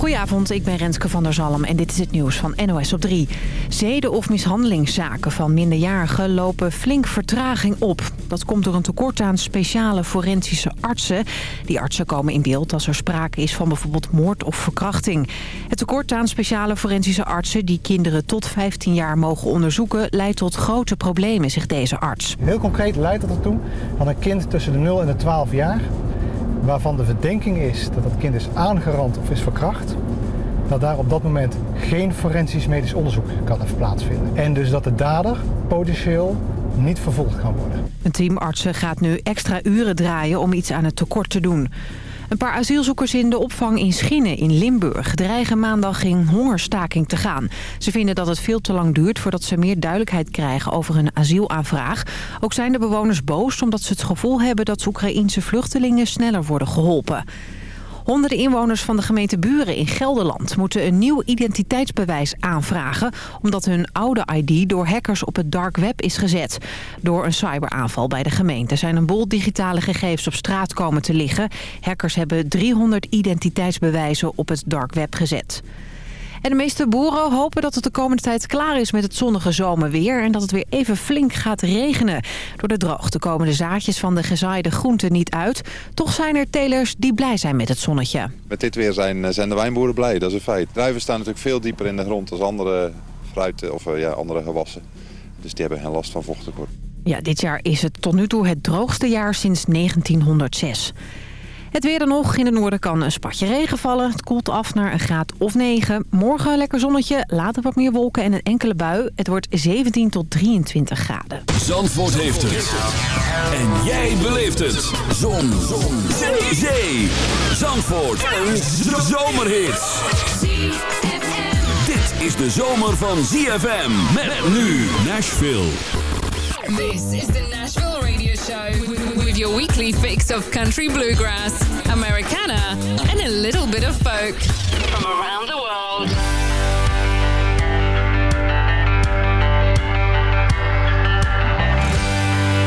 Goedenavond, ik ben Renske van der Zalm en dit is het nieuws van NOS op 3. Zeden- of mishandelingszaken van minderjarigen lopen flink vertraging op. Dat komt door een tekort aan speciale forensische artsen. Die artsen komen in beeld als er sprake is van bijvoorbeeld moord of verkrachting. Het tekort aan speciale forensische artsen die kinderen tot 15 jaar mogen onderzoeken... leidt tot grote problemen, zegt deze arts. Heel concreet leidt dat ertoe dat een kind tussen de 0 en de 12 jaar waarvan de verdenking is dat dat kind is aangerand of is verkracht, dat daar op dat moment geen forensisch medisch onderzoek kan plaatsvinden. En dus dat de dader potentieel niet vervolgd kan worden. Een team artsen gaat nu extra uren draaien om iets aan het tekort te doen. Een paar asielzoekers in de opvang in Schinnen in Limburg dreigen maandag in hongerstaking te gaan. Ze vinden dat het veel te lang duurt voordat ze meer duidelijkheid krijgen over hun asielaanvraag. Ook zijn de bewoners boos omdat ze het gevoel hebben dat Oekraïense vluchtelingen sneller worden geholpen. Honderden inwoners van de gemeente Buren in Gelderland moeten een nieuw identiteitsbewijs aanvragen... omdat hun oude ID door hackers op het dark web is gezet. Door een cyberaanval bij de gemeente zijn een bol digitale gegevens op straat komen te liggen. Hackers hebben 300 identiteitsbewijzen op het dark web gezet. En de meeste boeren hopen dat het de komende tijd klaar is met het zonnige zomerweer... en dat het weer even flink gaat regenen. Door de droogte komen de zaadjes van de gezaaide groenten niet uit. Toch zijn er telers die blij zijn met het zonnetje. Met dit weer zijn, eh, zijn de wijnboeren blij, dat is een feit. Druiven staan natuurlijk veel dieper in de grond als andere fruiten of eh, ja, andere gewassen. Dus die hebben geen last van vochttekort. Ja, dit jaar is het tot nu toe het droogste jaar sinds 1906. Het weer dan nog. In het noorden kan een spatje regen vallen. Het koelt af naar een graad of 9. Morgen lekker zonnetje, later wat meer wolken en een enkele bui. Het wordt 17 tot 23 graden. Zandvoort heeft het. En jij beleeft het. Zon. Zon. Zee. Zee. Zandvoort. Een zomerhit. Dit is de zomer van ZFM. Met nu Nashville. This is the Nashville Show with your weekly fix of country bluegrass, Americana, and a little bit of folk from around the world.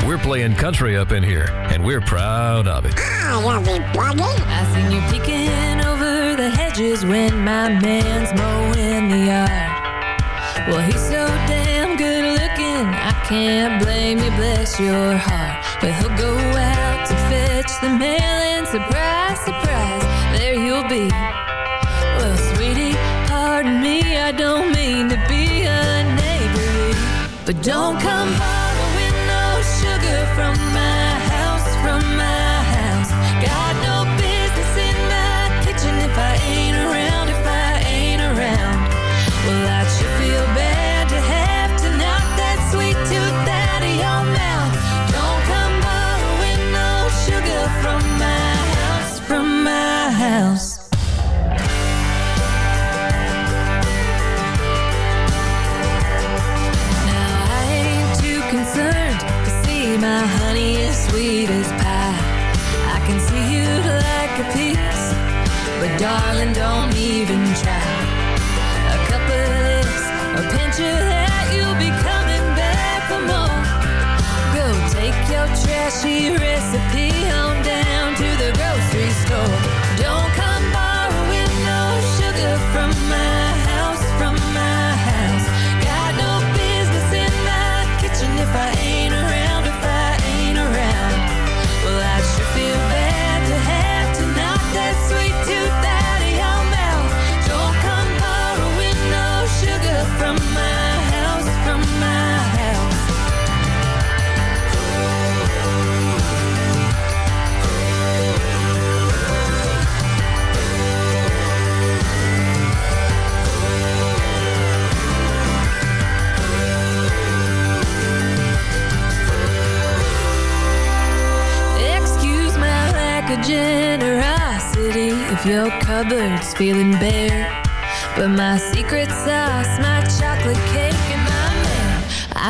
We're playing country up in here, and we're proud of it. Ah, you'll be bugging. I seen you peeking over the hedges when my man's mowing the yard. Well, he's so damn good looking, I can't blame you, bless your heart. But he'll go out to fetch the mail and surprise, surprise, there you'll be. Well, sweetie, pardon me, I don't mean to be a neighborly, but don't come borrowing darling, don't even try. A cup of this, a pinch of that, you'll be coming back for more. Go take your trashy recipe on down to the grocery store.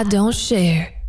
Don't share.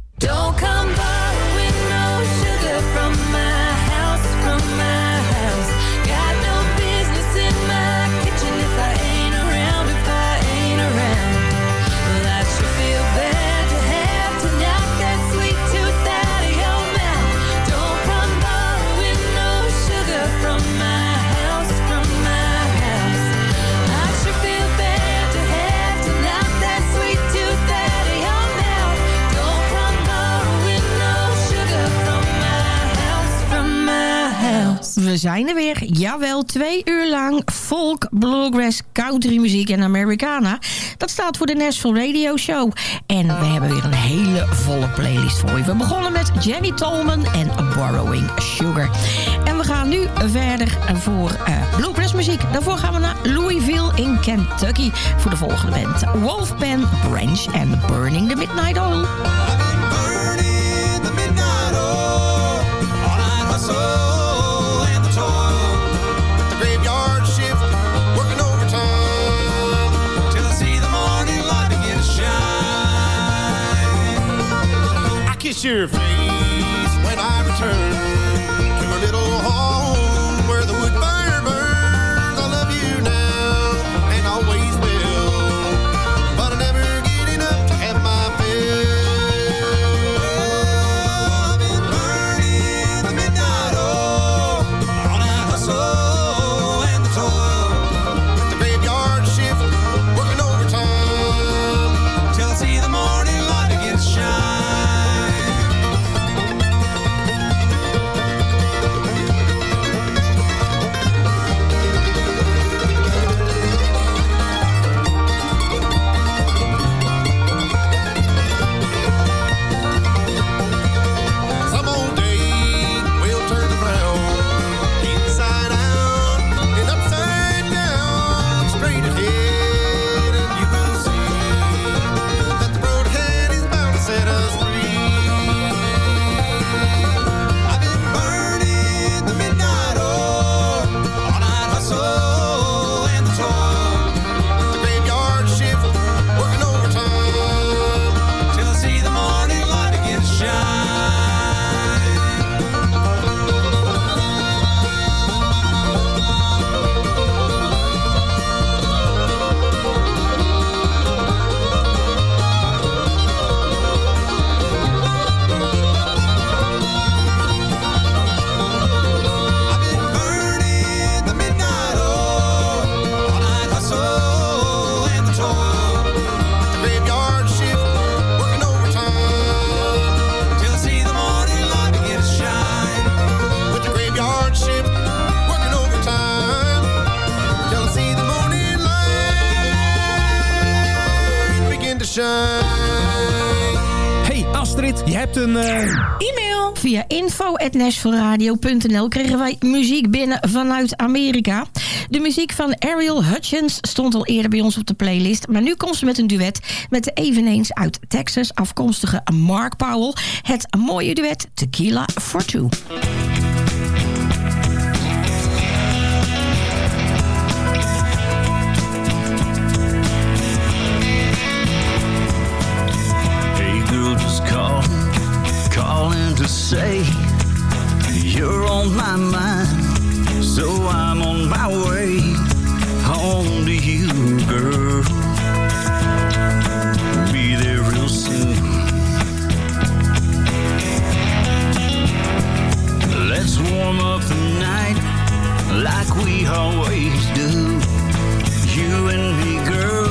Zijn er weer. Jawel, twee uur lang folk, bluegrass, country muziek en Americana. Dat staat voor de Nashville Radio Show. En we hebben weer een hele volle playlist voor je. We begonnen met Jenny Tolman en Borrowing Sugar. En we gaan nu verder voor uh, bluegrass muziek. Daarvoor gaan we naar Louisville in Kentucky voor de volgende band. Wolfpan, Branch and Burning the Midnight Oil. Een... eh, E-mail via info.nashvilleradio.nl kregen wij muziek binnen vanuit Amerika. De muziek van Ariel Hutchins stond al eerder bij ons op de playlist. Maar nu komt ze met een duet met de eveneens uit Texas afkomstige Mark Powell. Het mooie duet Tequila for Two. To say you're on my mind. So I'm on my way home to you, girl. Be there real soon. Let's warm up the night like we always do. You and me, girl,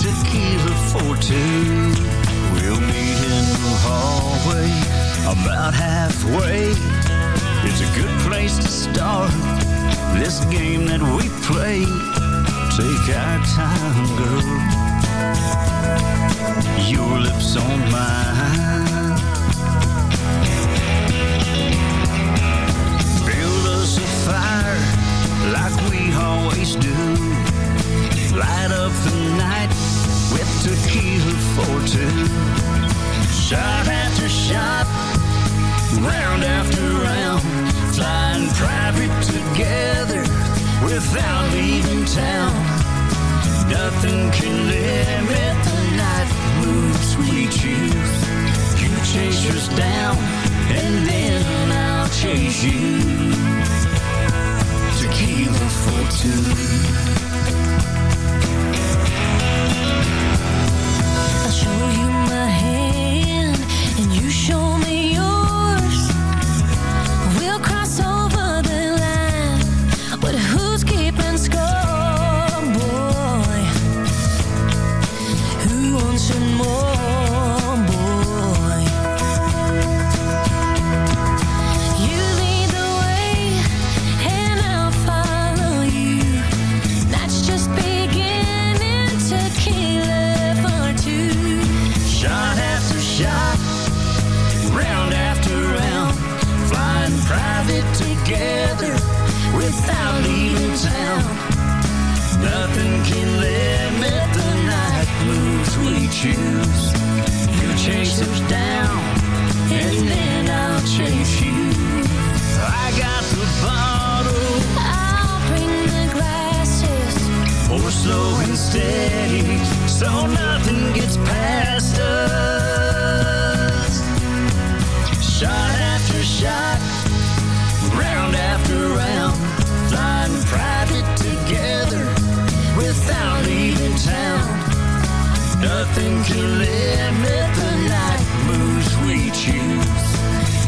tequila for two. We'll meet in the hallway about halfway. It's a good place to start this game that we play. Take our time, girl. Your lips on mine. Build us a fire like we always do. Light up the night with tequila for two. Shot after shot, round after round, flying private together without leaving town. Nothing can limit the night moves we choose. You chase us down, and then I'll chase you. Tequila for two. nothing can limit the night blues we choose. You chase us down, and then I'll chase you. I got the bottle. I'll bring the glasses. For slow and steady, so nothing gets past us. Shot after shot Nothing can limit the night moves we choose.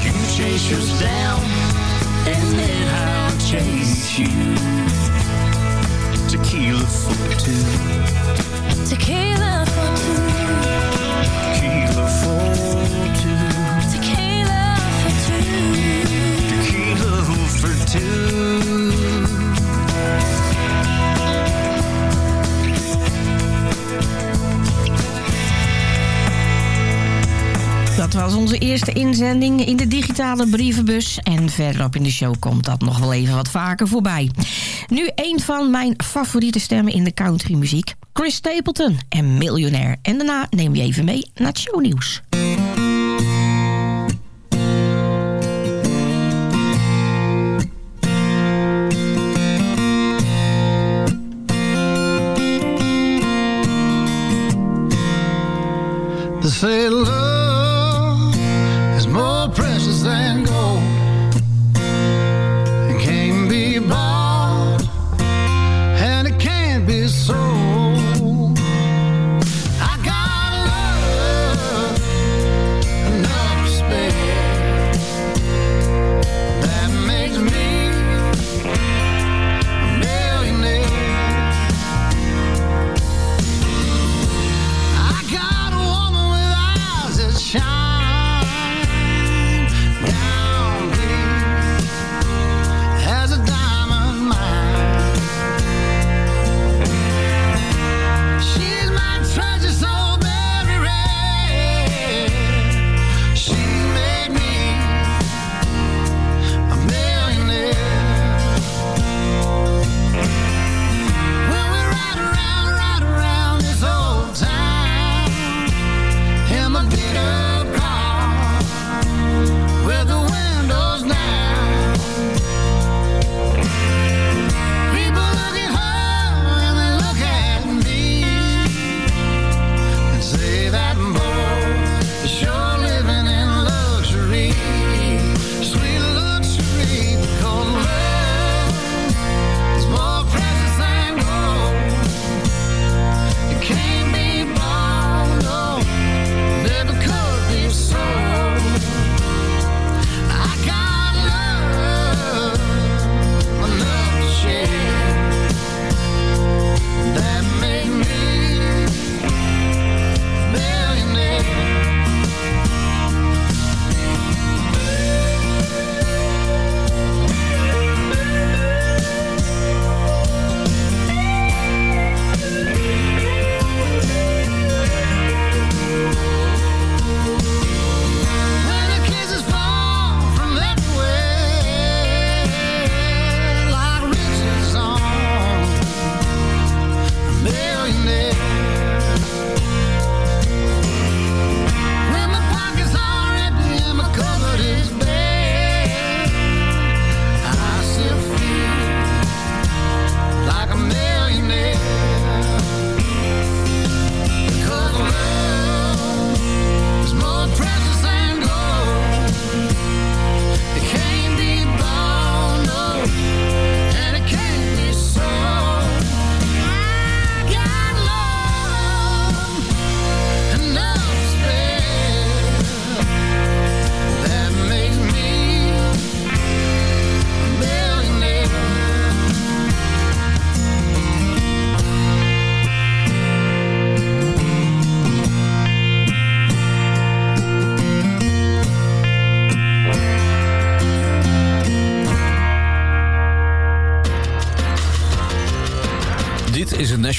You chase us down, and then I'll chase you. Tequila for two. Tequila. onze eerste inzending in de digitale brievenbus. En verderop in de show komt dat nog wel even wat vaker voorbij. Nu een van mijn favoriete stemmen in de countrymuziek. Chris Stapleton en Miljonair. En daarna neem je even mee naar het shownieuws.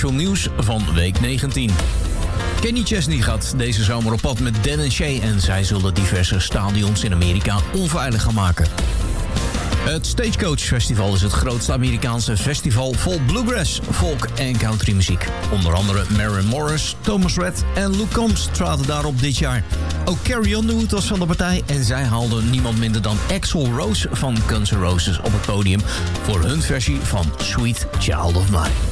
nieuws van week 19. Kenny Chesney gaat deze zomer op pad met Dan en Shay... en zij zullen diverse stadions in Amerika onveilig gaan maken. Het Stagecoach Festival is het grootste Amerikaanse festival vol bluegrass, folk en country muziek. Onder andere Maren Morris, Thomas Redd en Luke Combs traden daarop dit jaar. Ook Carrie Underwood was van de partij en zij haalden niemand minder dan Axel Rose van Guns N' Roses op het podium voor hun versie van Sweet Child of Mine.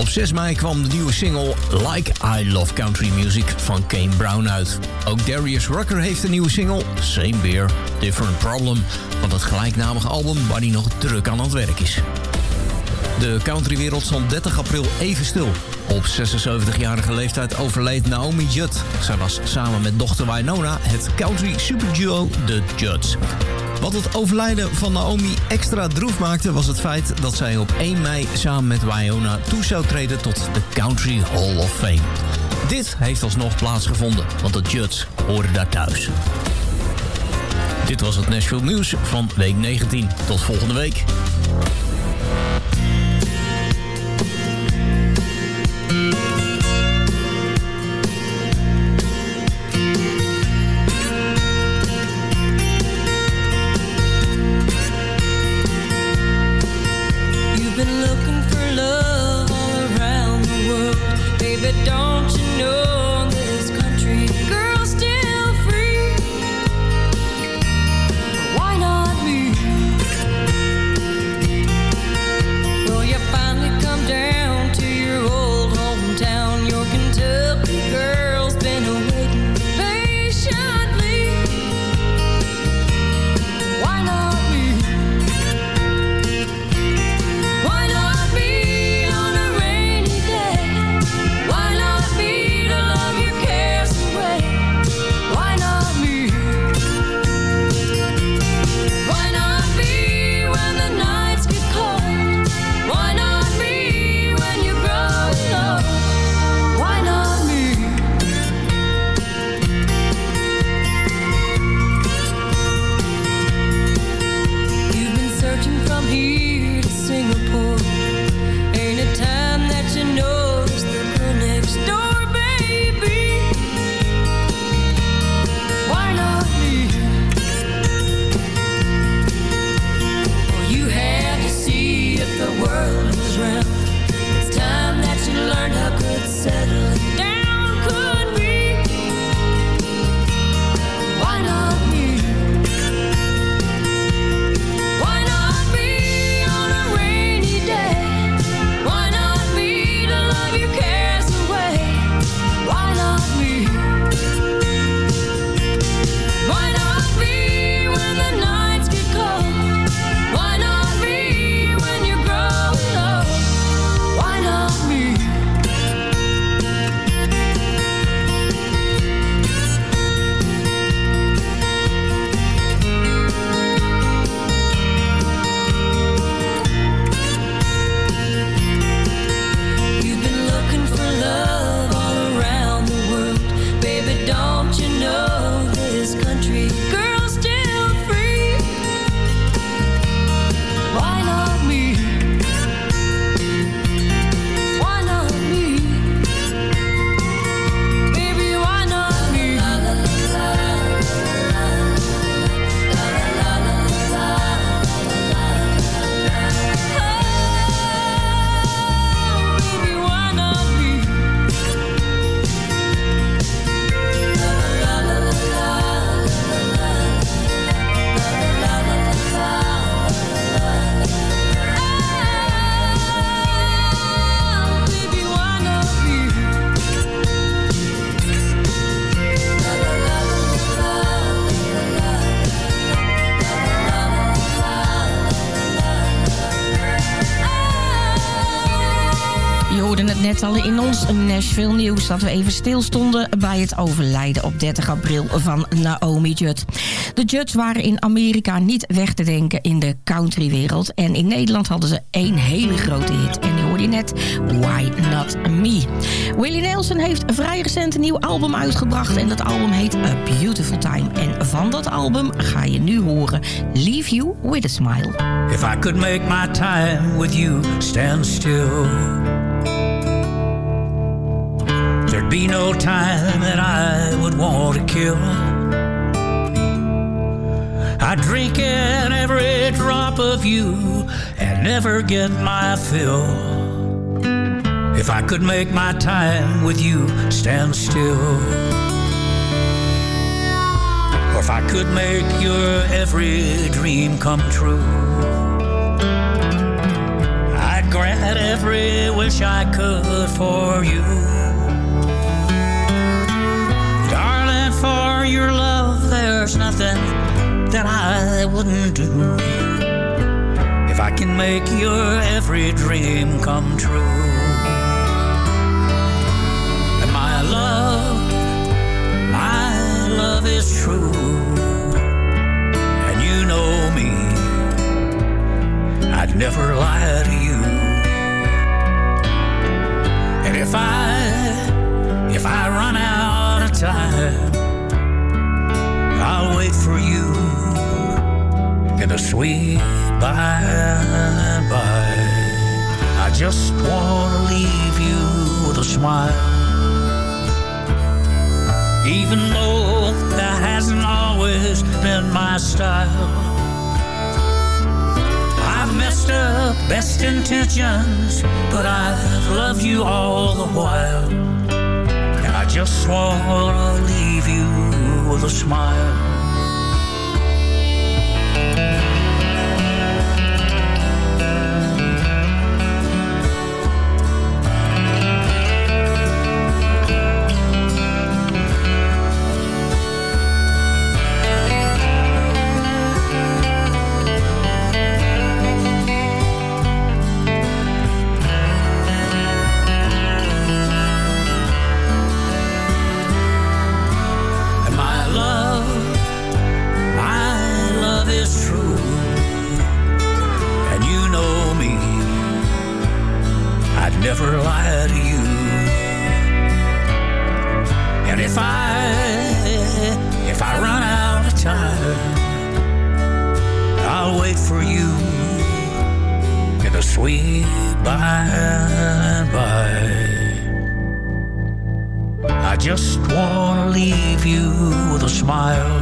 Op 6 mei kwam de nieuwe single Like I Love Country Music van Kane Brown uit. Ook Darius Rucker heeft een nieuwe single, Same Beer, Different Problem... van het gelijknamige album waar hij nog druk aan het werk is. De countrywereld stond 30 april even stil. Op 76-jarige leeftijd overleed Naomi Judd. Zij was samen met dochter Winona het country superduo The Judds. Wat het overlijden van Naomi extra droef maakte... was het feit dat zij op 1 mei samen met Winona toe zou treden... tot de Country Hall of Fame. Dit heeft alsnog plaatsgevonden, want de Judds horen daar thuis. Dit was het Nashville Nieuws van week 19. Tot volgende week. Dat we even stilstonden bij het overlijden op 30 april van Naomi Judd. De Judds waren in Amerika niet weg te denken in de countrywereld. En in Nederland hadden ze één hele grote hit. En die hoorde je net, Why Not Me. Willie Nelson heeft vrij recent een nieuw album uitgebracht... en dat album heet A Beautiful Time. En van dat album ga je nu horen Leave You With A Smile. If I could make my time with you stand still, be no time that I would want to kill. I drink in every drop of you and never get my fill. If I could make my time with you stand still. Or if I could make your every dream come true. I'd grant every wish I could for you. For your love, there's nothing that I wouldn't do. If I can make your every dream come true. And my love, my love is true. And you know me, I'd never lie to you. And if I, if I run out of time, I'll wait for you in a sweet by and by. I just wanna leave you with a smile. Even though that hasn't always been my style. I've messed up best intentions, but I've loved you all the while. And I just wanna leave you with a smile. Never lie to you. And if I, if I run out of time, I'll wait for you in the sweet by and by. I just wanna leave you with a smile.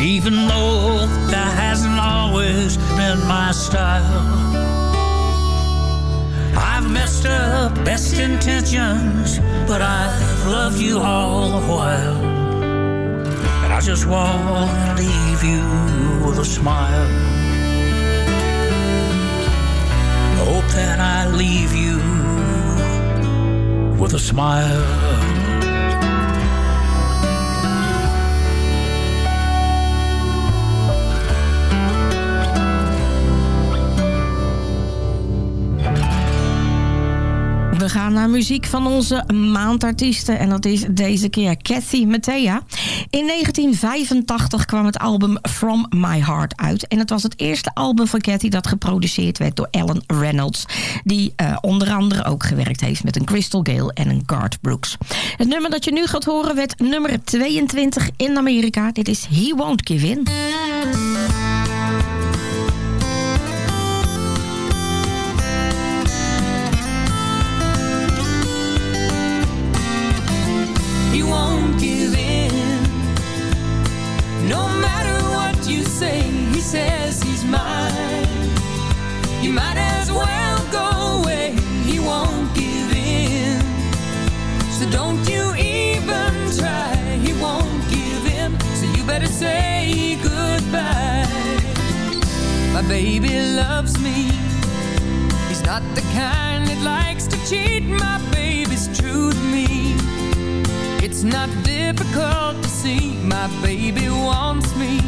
Even though that hasn't always been my style. I've messed up best intentions, but I've loved you all the while. And I just wanna leave you with a smile. Hope that I leave you with a smile. We gaan naar muziek van onze maandartiesten. En dat is deze keer Cathy Mattea. In 1985 kwam het album From My Heart uit. En het was het eerste album van Cathy dat geproduceerd werd door Alan Reynolds. Die eh, onder andere ook gewerkt heeft met een Crystal Gale en een Garth Brooks. Het nummer dat je nu gaat horen werd nummer 22 in Amerika. Dit is He Won't Give In. Better say goodbye. My baby loves me. He's not the kind that likes to cheat. My baby's true to me. It's not difficult to see my baby wants me.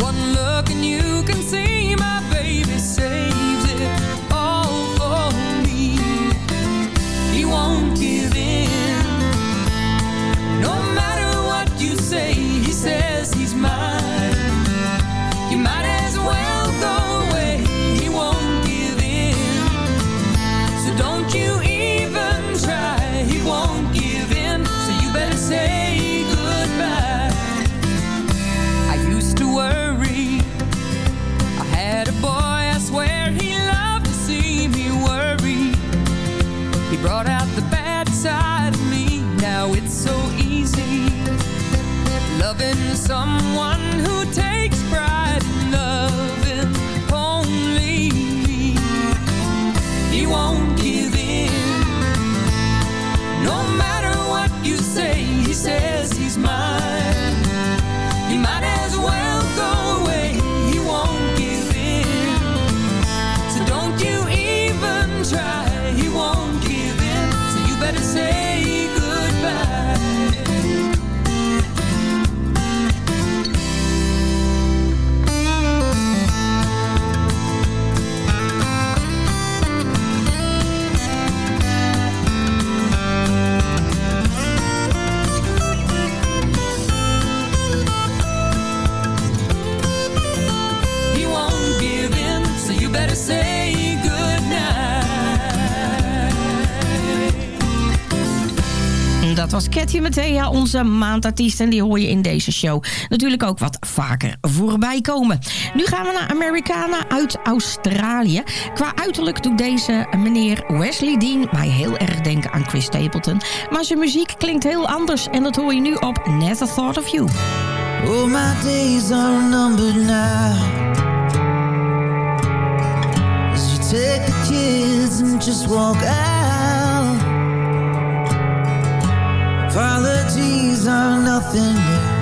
One look and you can see my baby saves it all for me. He won't give says someone dat was Cathy Mattea, onze maandartiest. En die hoor je in deze show natuurlijk ook wat vaker voorbij komen. Nu gaan we naar Americana uit Australië. Qua uiterlijk doet deze meneer Wesley Dean mij heel erg denken aan Chris Stapleton. Maar zijn muziek klinkt heel anders en dat hoor je nu op Never Thought of You. Oh, my days are numbered now As you take kids and just walk out apologies are nothing new.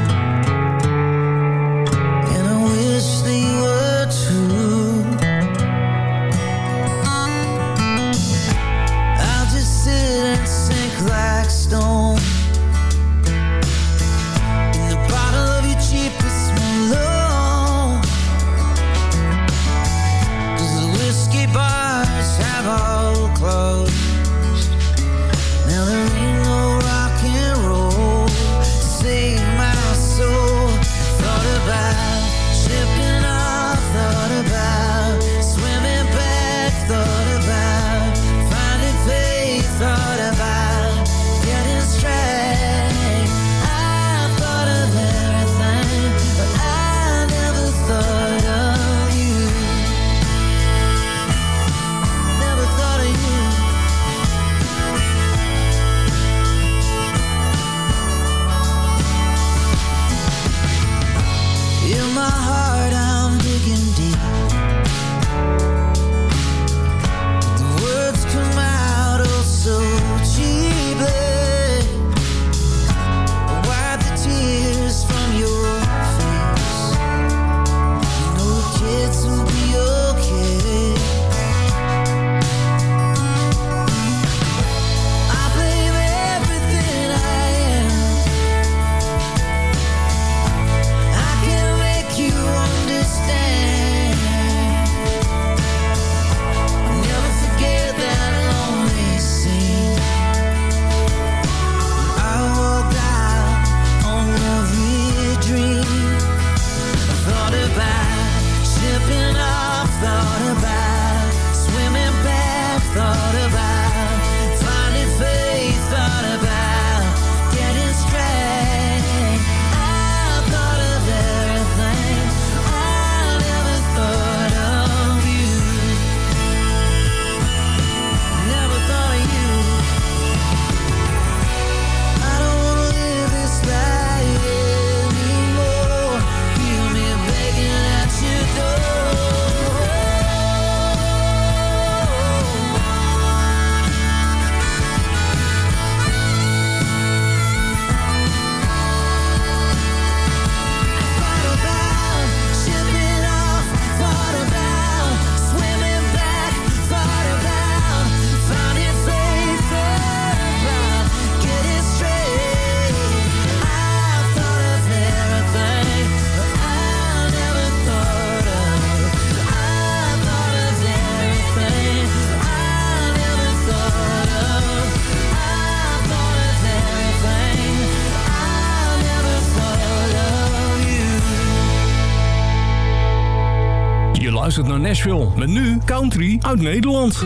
Nashville. Met nu country uit Nederland.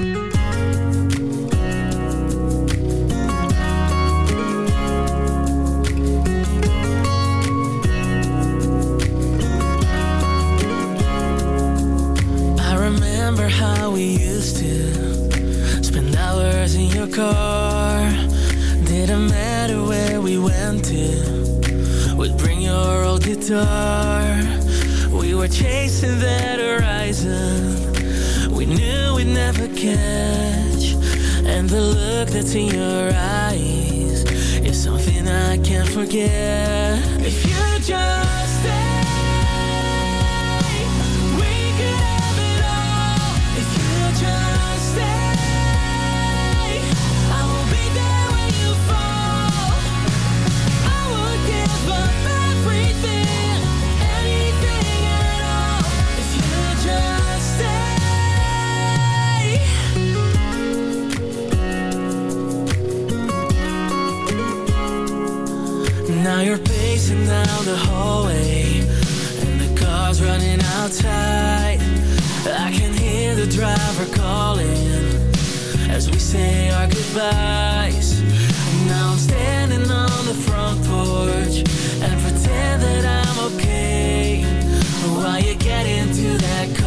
I remember how we used to spend hours in your car. Didn't matter where we went to, We'd bring your old guitar. We were chasing that horizon. We knew we'd never catch. And the look that's in your eyes is something I can't forget. If you just down the hallway And the car's running out outside I can hear the driver calling As we say our goodbyes. Now I'm standing on the front porch And pretend that I'm okay. While you get into that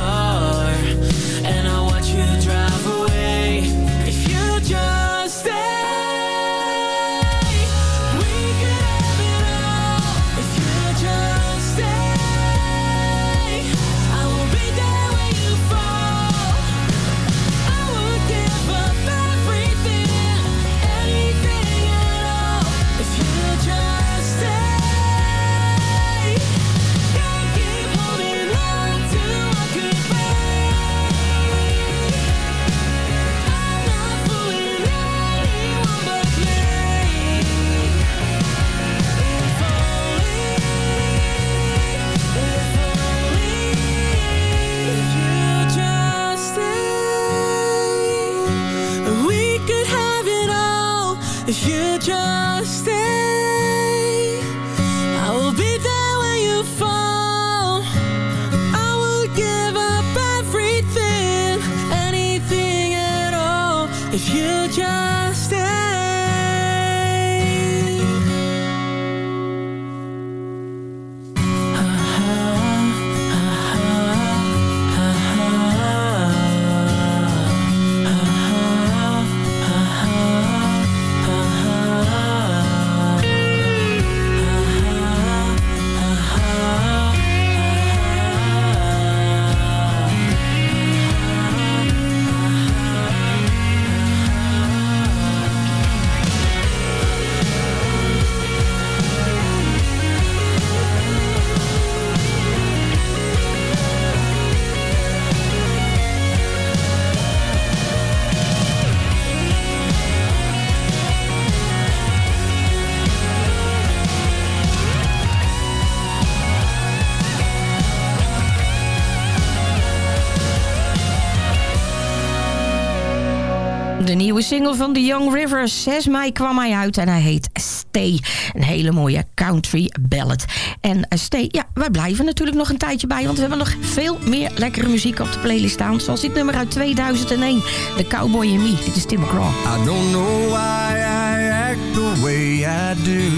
De nieuwe single van The Young Rivers, 6 mei kwam hij uit en hij heet Stay. Een hele mooie country ballad. En eh, Stay, ja, wij blijven natuurlijk nog een tijdje bij... want we hebben nog veel meer lekkere muziek op de playlist staan. Zoals dit nummer uit 2001, The Cowboy and Me. Dit is Tim McGraw. I don't know why I act the way I do.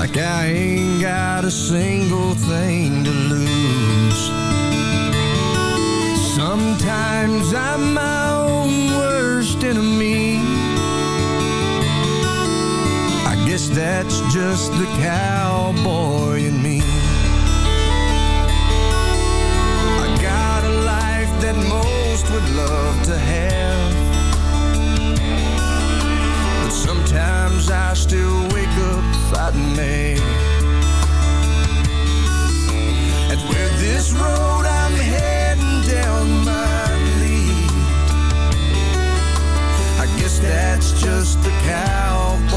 Like I ain't got a single thing to lose. Sometimes I'm my own worst enemy. I guess that's just the cowboy in me. I got a life that most would love to have. But sometimes I still wake up fighting mad. And where this road just a cowboy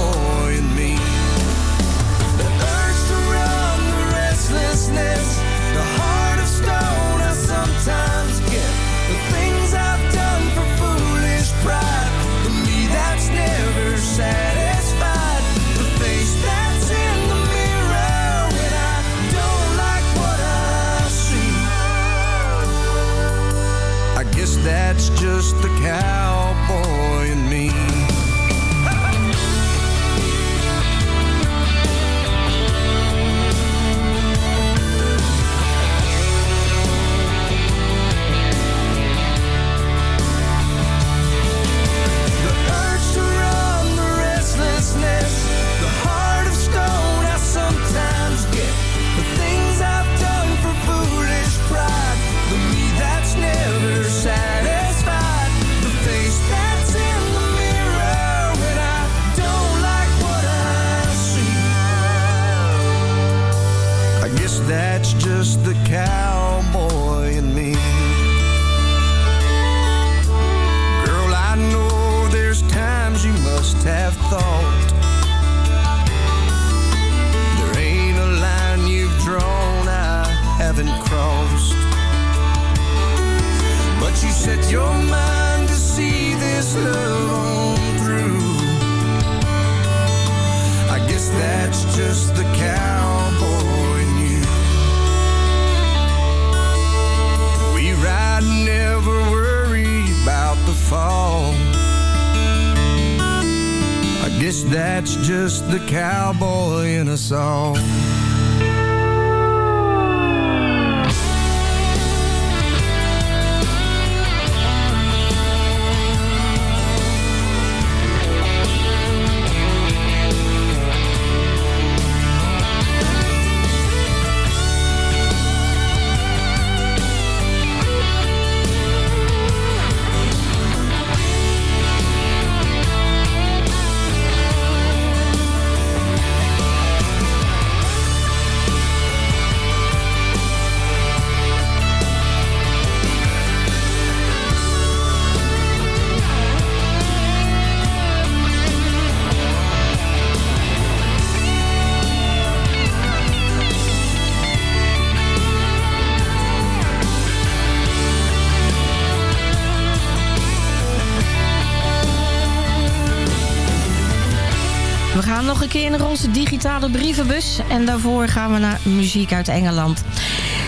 digitale brievenbus. En daarvoor gaan we naar muziek uit Engeland.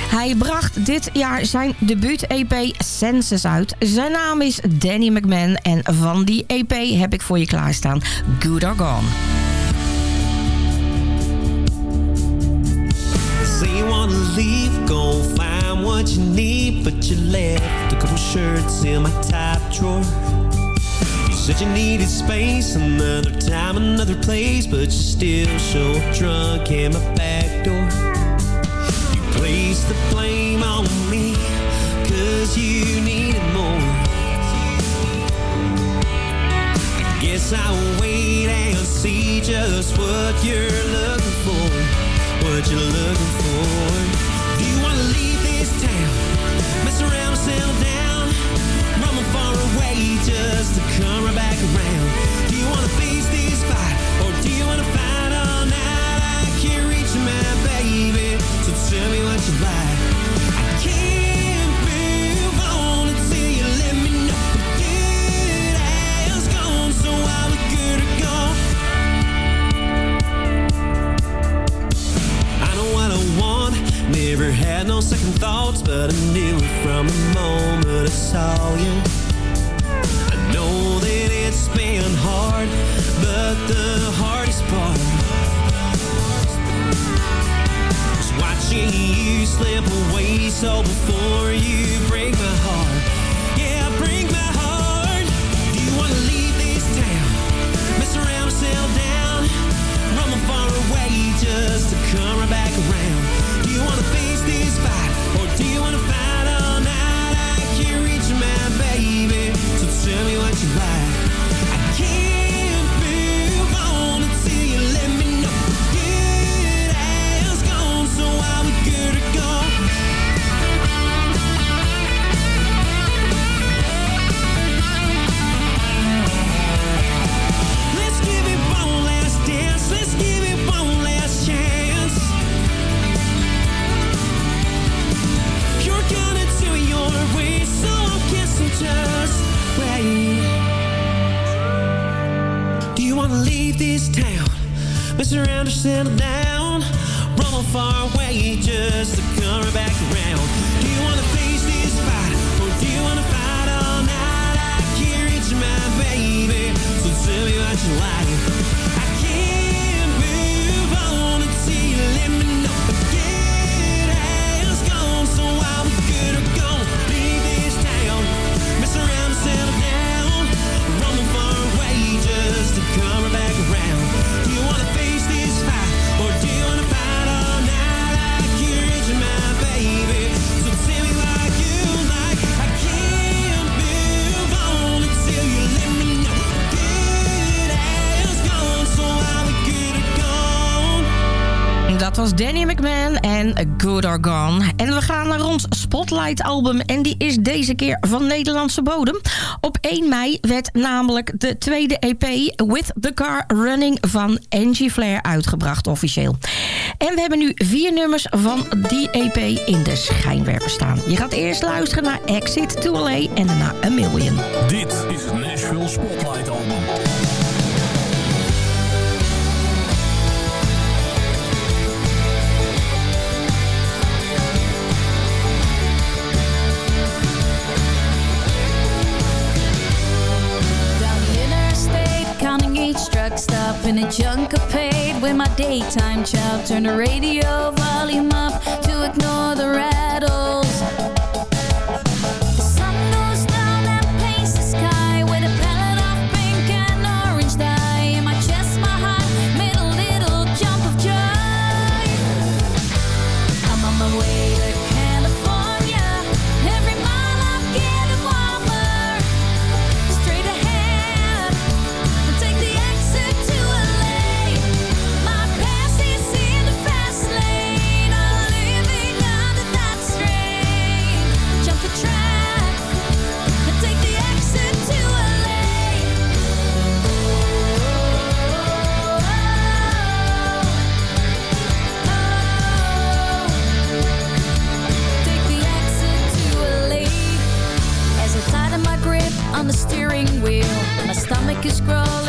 Hij bracht dit jaar zijn debuut-EP Senses uit. Zijn naam is Danny McMahon. En van die EP heb ik voor je klaarstaan Good or Gone. Leave, go find what you need, but you left in my. Said you needed space, another time, another place, but you still show up drunk in my back door. You placed the blame on me, cause you needed more. I guess I'll wait and see just what you're looking for. What you're looking for. Do you wanna leave this town? Mess around settle down. Just to come right back around. Do you wanna face this fight? Or do you wanna fight all night? I can't reach my baby. So tell me what you like. I can't move on until you let me know. Good gone, so good to go. I know what I want. Never had no second thoughts, but I knew it from the moment I saw you. It's been hard, but the hardest part was watching you slip away. So before you break my heart, yeah, break my heart. Do you wanna leave this town? Mess around, settle down, run far away just to come right back around. Do you wanna face this fight, or do you wanna fight all night? I can't reach my baby, so tell me what you like. En we gaan naar ons Spotlight-album. En die is deze keer van Nederlandse bodem. Op 1 mei werd namelijk de tweede EP With the Car Running van Angie Flair uitgebracht officieel. En we hebben nu vier nummers van die EP in de schijnwerper staan. Je gaat eerst luisteren naar Exit to Lay en daarna A Million. Dit is het Nashville Spotlight-album. truck stop in a junker paid When my daytime child Turn the radio volume up to ignore the rattle. could scroll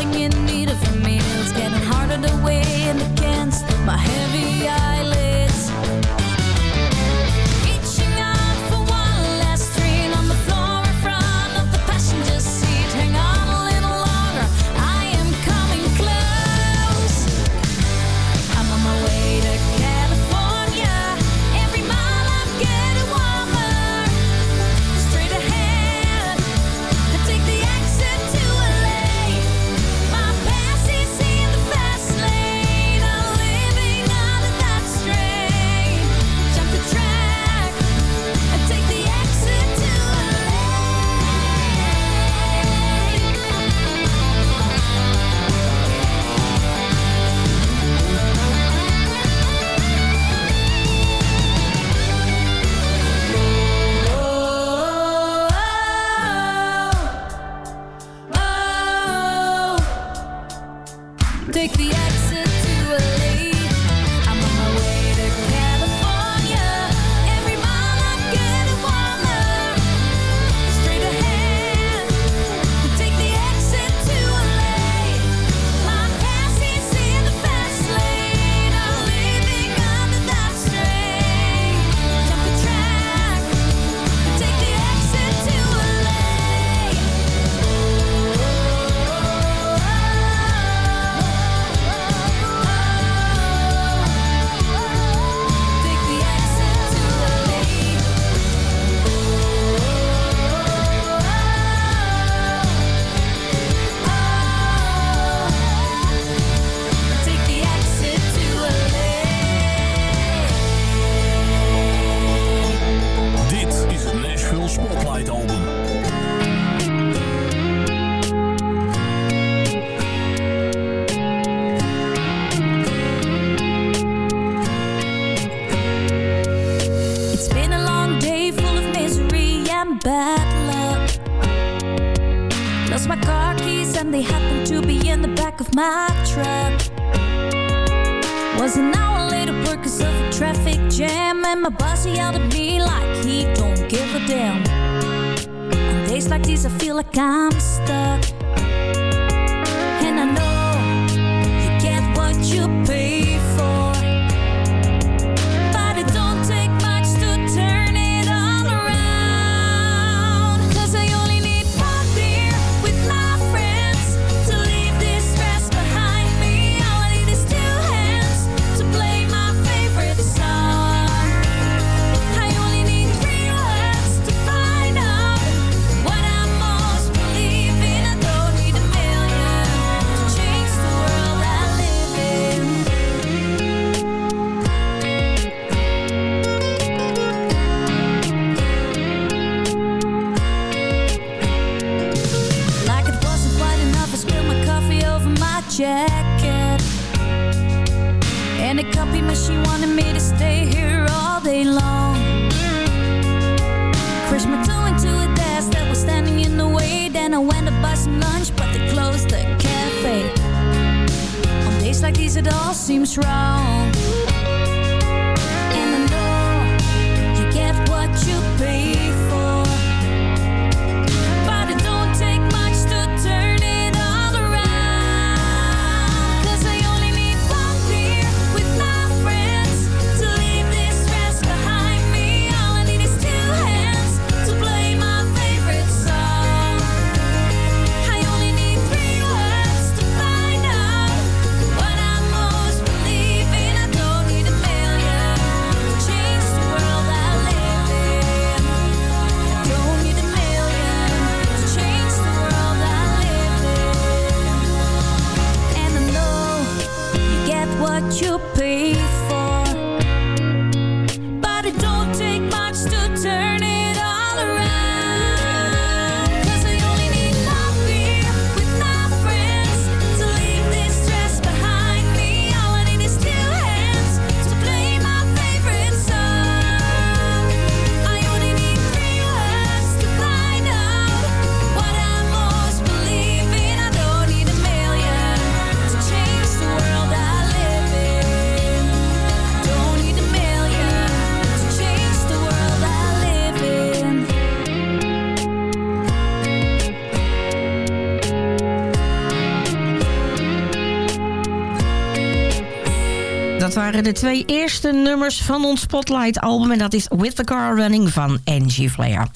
waren de twee eerste nummers van ons Spotlight-album. En dat is With the Car Running van Angie Flair.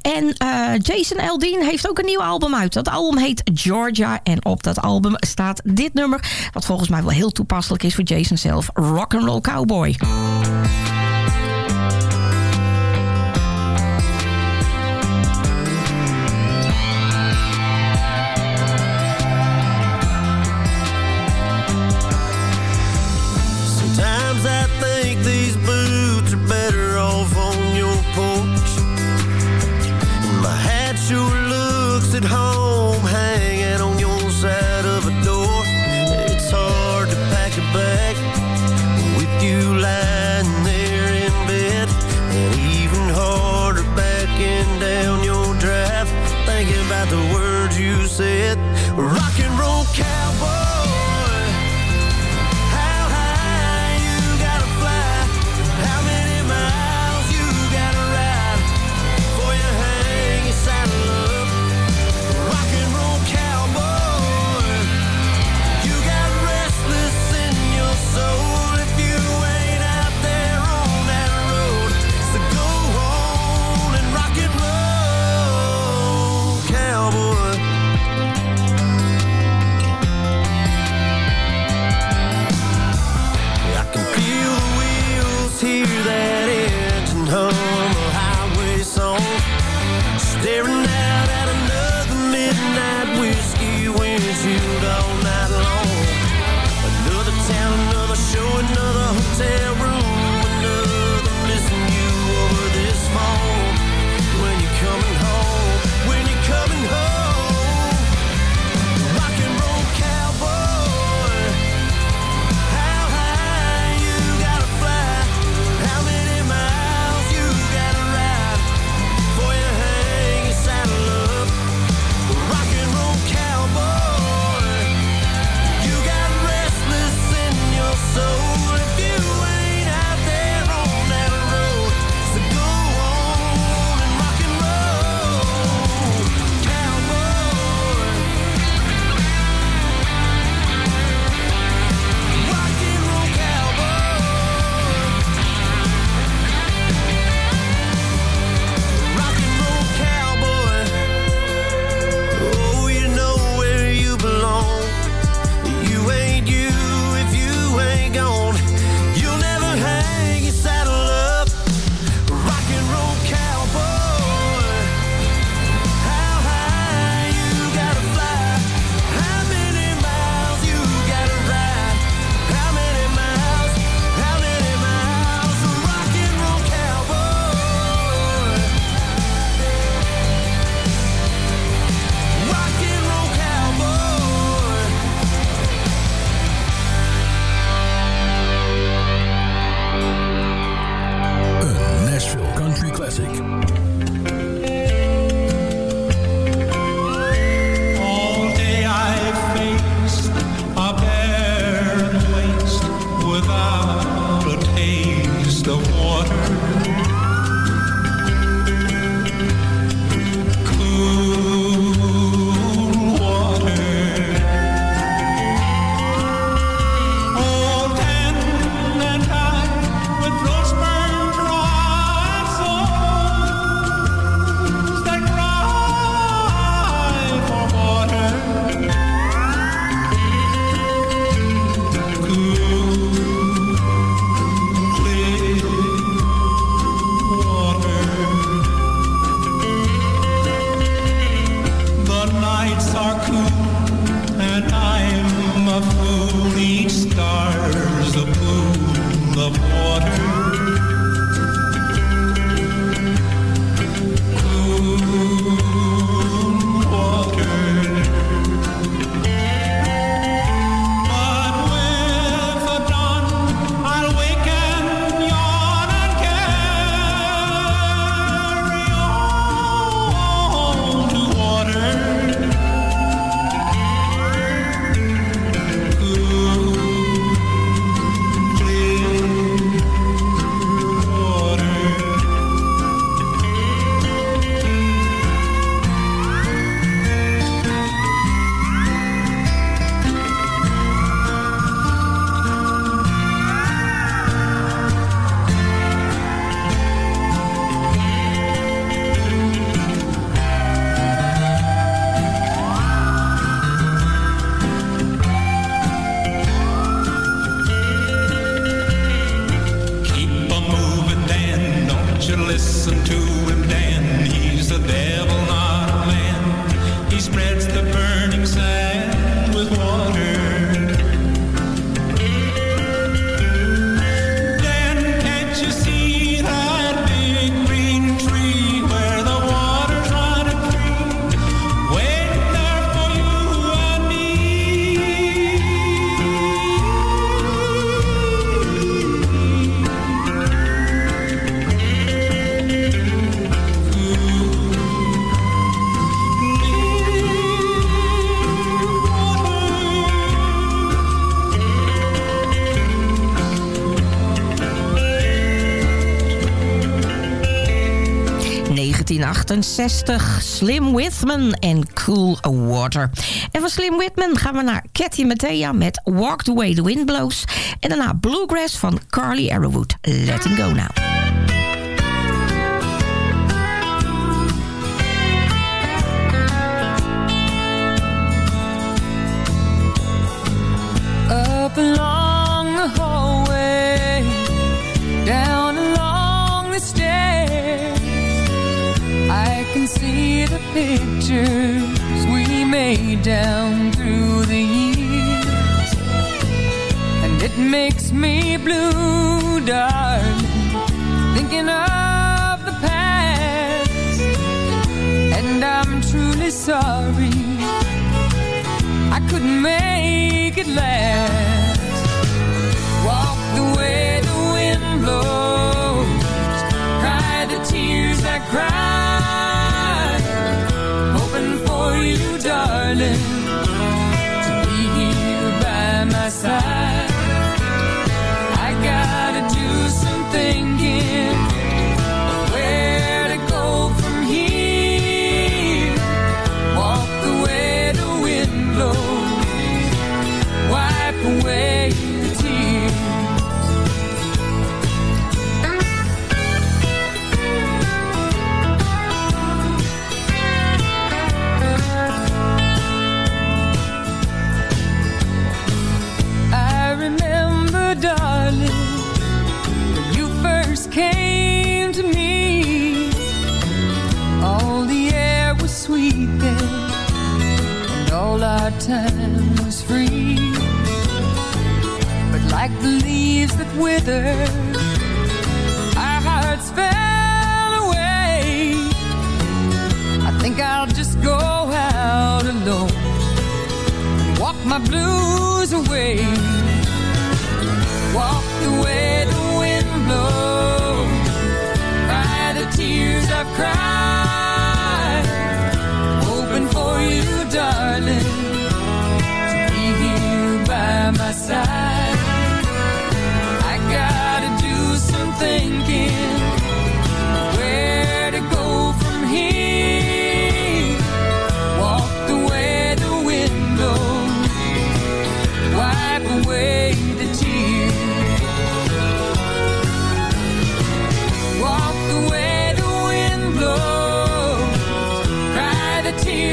En uh, Jason Aldean heeft ook een nieuw album uit. Dat album heet Georgia. En op dat album staat dit nummer. Wat volgens mij wel heel toepasselijk is voor Jason zelf. Rock'n'Roll Cowboy. 68. Slim Whitman en Cool Water. En van Slim Whitman gaan we naar Cathy Mattea met Walk Away the Wind Blows. En daarna Bluegrass van Carly Arrowwood. Letting go now. pictures we made down through the years. And it makes me blue, darling Thinking of the past. And I'm truly sorry I couldn't make it last.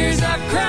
tears I've cried